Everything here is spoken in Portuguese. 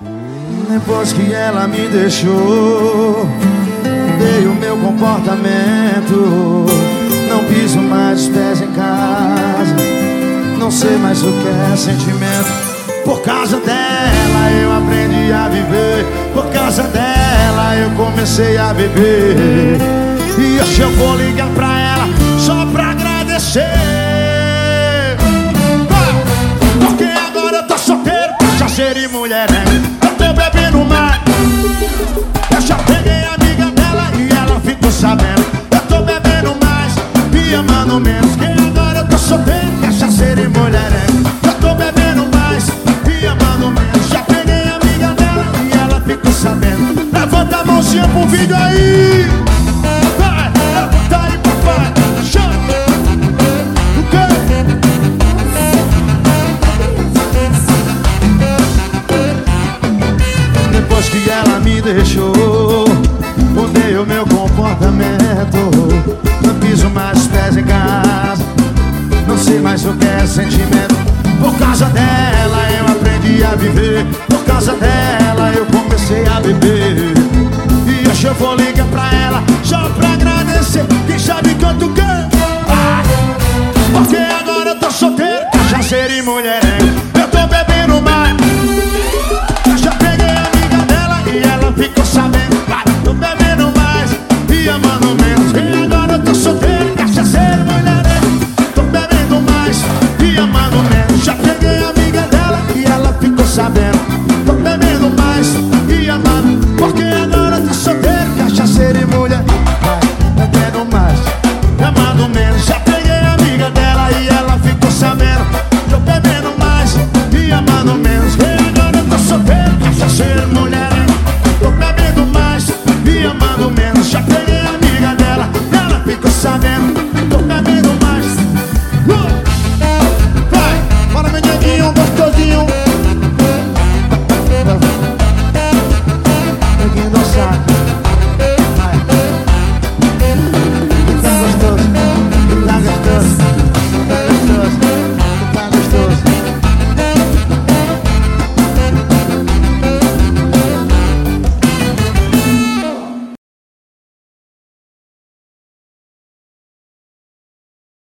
Depois que ela me deixou, mudei o meu comportamento. Não piso mais os pés em casa, não sei mais o que é sentimento. Por causa dela eu aprendi a viver, por causa dela eu comecei a beber. E hoje eu vou ligar pra cachaceiro e mulher, né? Eu tô bebendo mais. Eu já peguei a amiga dela e ela ficou sabendo. Eu tô bebendo mais e amando menos. Que agora eu tô solteiro, cachaceiro e mulher, né? Eu tô bebendo mais e amando menos. Já peguei a amiga dela e ela ficou sabendo. Levanta a mãozinha pro vídeo aí. Deixou, mudei o meu comportamento. Não piso mais os pés em casa, não sei mais o que é sentimento. Por causa dela eu aprendi a viver, por causa dela eu comecei a beber. E hoje eu vou ligar pra ela só pra agradecer. Quem sabe quanto quer? Porque agora eu tô solteiro, cachaceiro e mulherengo. cebolla